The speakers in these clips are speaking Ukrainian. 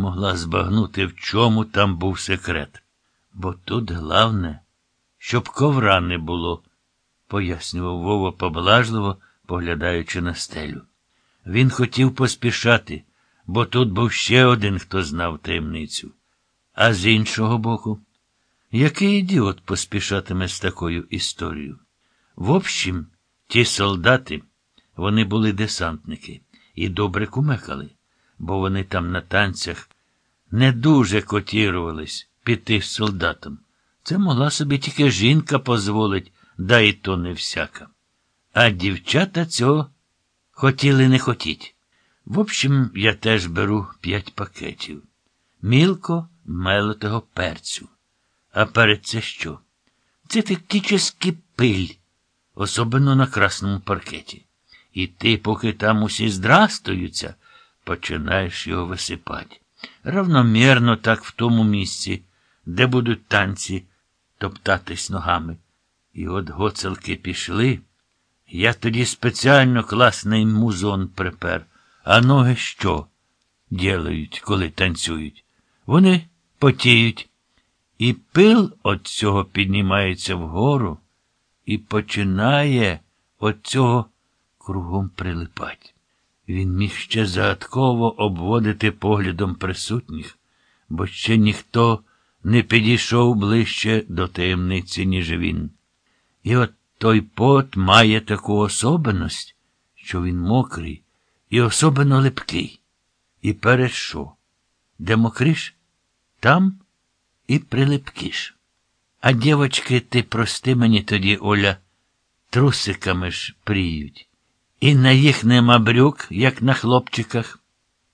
могла збагнути, в чому там був секрет. Бо тут головне, щоб ковра не було, пояснював Вова поблажливо, поглядаючи на стелю. Він хотів поспішати, бо тут був ще один, хто знав таємницю. А з іншого боку, який ідіот поспішатиме з такою історією? В общем, ті солдати, вони були десантники і добре кумекали, бо вони там на танцях не дуже котірувались піти з солдатом. Це могла собі тільки жінка дозволить, да і то не всяка. А дівчата цього хотіли не хотіть. В общем, я теж беру п'ять пакетів. Мілко мелотого перцю. А перед це що? Це тактический пиль, особливо на красному паркеті. І ти, поки там усі здрастуються, починаєш його висипати. Равномірно так в тому місці, де будуть танці топтатись ногами. І от гоцелки пішли. Я тоді спеціально класний музон припер. А ноги що ділають, коли танцюють? Вони потіють. І пил от цього піднімається вгору і починає от цього кругом прилипать. Він міг ще загадково обводити поглядом присутніх, бо ще ніхто не підійшов ближче до таємниці, ніж він. І от той пот має таку особеність, що він мокрий і особливо липкий. І перед що? Де мокриш? Там і прилипкиш. А дівочки, ти прости мені тоді, Оля, трусиками ж пріють. І на їх нема брюк, як на хлопчиках.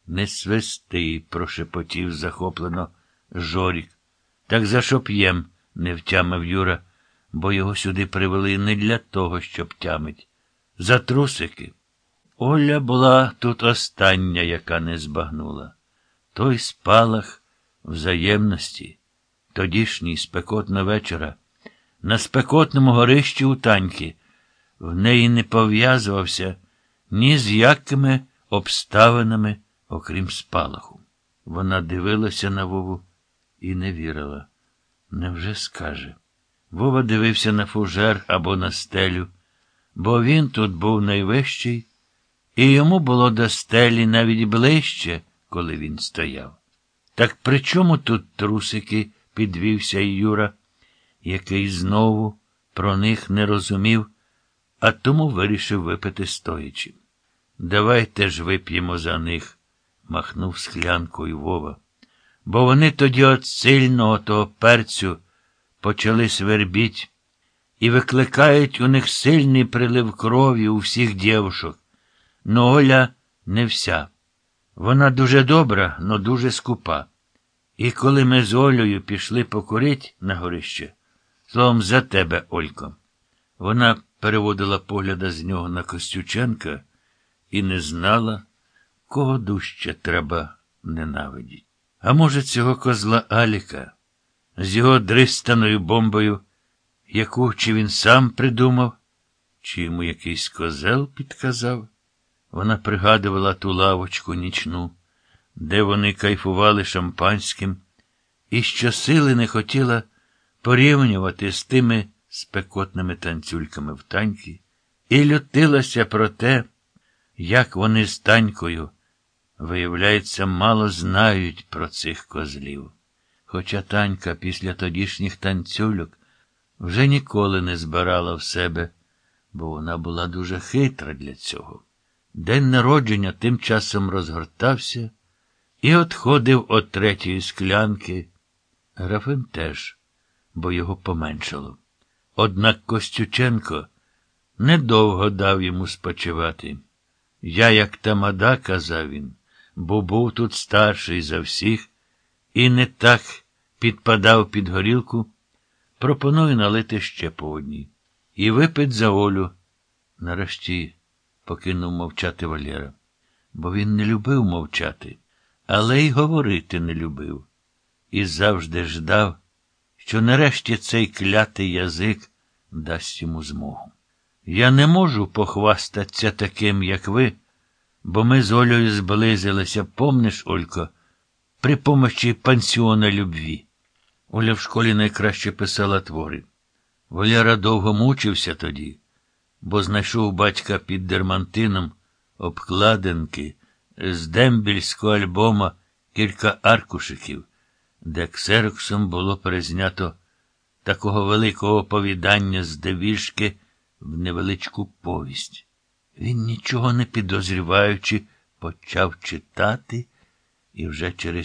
Не свисти, прошепотів захоплено Жорік. Так за що п'єм? не втямив Юра, бо його сюди привели не для того, щоб тямить. За трусики. Оля була тут остання, яка не збагнула. Той спалах взаємності, тодішній спекотна вечора, на спекотному горищі у таньки, в неї не пов'язувався ні з якими обставинами, окрім спалаху. Вона дивилася на Вову і не вірила. Невже скаже? Вова дивився на фужер або на стелю, бо він тут був найвищий, і йому було до стелі навіть ближче, коли він стояв. Так при чому тут трусики? підвівся Юра, який знову про них не розумів, а тому вирішив випити стоячи. Давайте ж вип'ємо за них, махнув склянкою Вова. Бо вони тоді от сильного того перцю почали свербіть і викликають у них сильний прилив крові у всіх дівушок. Но Оля не вся. Вона дуже добра, но дуже скупа. І коли ми з Олею пішли покурить на горище, словом, за тебе, Олько. Вона переводила погляда з нього на Костюченка і не знала, кого дужче треба ненавидіть. А може, цього козла Аліка з його дристаною бомбою, яку чи він сам придумав, чи йому якийсь козел підказав. Вона пригадувала ту лавочку нічну, де вони кайфували шампанським, і щосили не хотіла порівнювати з тими спекотними танцюльками в таньки, і лютилася про те, як вони з танькою, виявляється, мало знають про цих козлів. Хоча танька після тодішніх танцюльок вже ніколи не збирала в себе, бо вона була дуже хитра для цього. День народження тим часом розгортався і отходив від третьої склянки. Графин теж, бо його поменшало. Однак Костюченко недовго дав йому спочивати. Я, як тамада, казав він, бо був тут старший за всіх і не так підпадав під горілку, пропоную налити ще по одній. І випить за Олю. Нарешті покинув мовчати Валєра, бо він не любив мовчати, але й говорити не любив. І завжди ждав, що нарешті цей клятий язик дасть йому змогу. Я не можу похвастатися таким, як ви, бо ми з Олею зблизилися, помниш, Олько, при помощі пансіона любві. Оля в школі найкраще писала твори. Валяра довго мучився тоді, бо знайшов батька під дермантином обкладинки з дембільського альбома кілька аркушиків, де ксероксом було перезнято такого великого оповідання з девішки в невеличку повість. Він, нічого не підозріваючи, почав читати і вже через